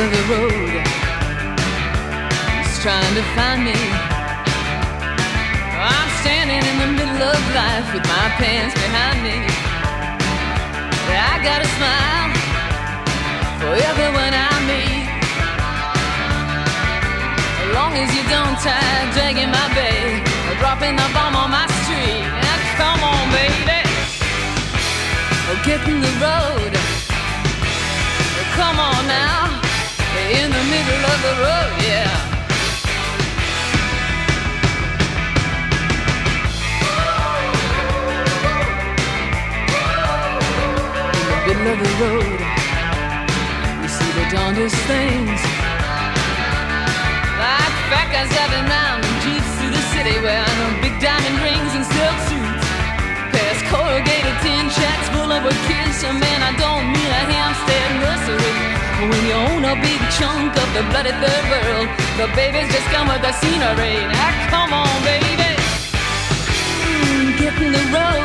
of the road. He's trying to find me. I'm standing in the middle of life with my pants behind me. I got a smile for everyone I meet. As long as you don't try dragging my bag or dropping the bomb on my street. Now, come on, baby. Oh, get in the road. Come on now. In the middle of the road, yeah. In the middle of the road, you see the darndest things. Like fat guys driving a big chunk of the bloody third world, the babies just come with the scenery. Now come on, baby. Mm, get in the road.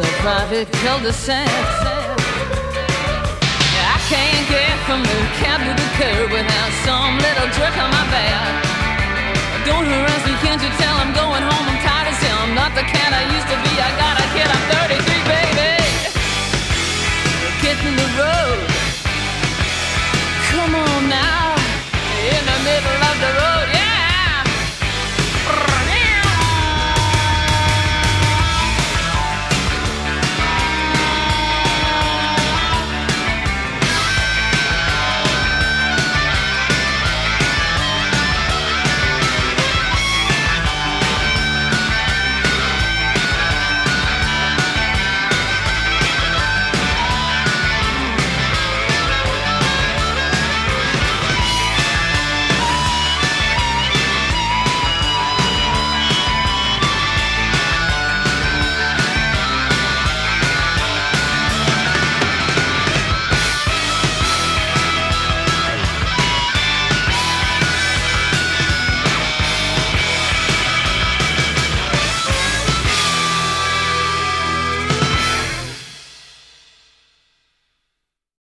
no private cul-de-sac. I can't get from the cab to the curb without some little jerk.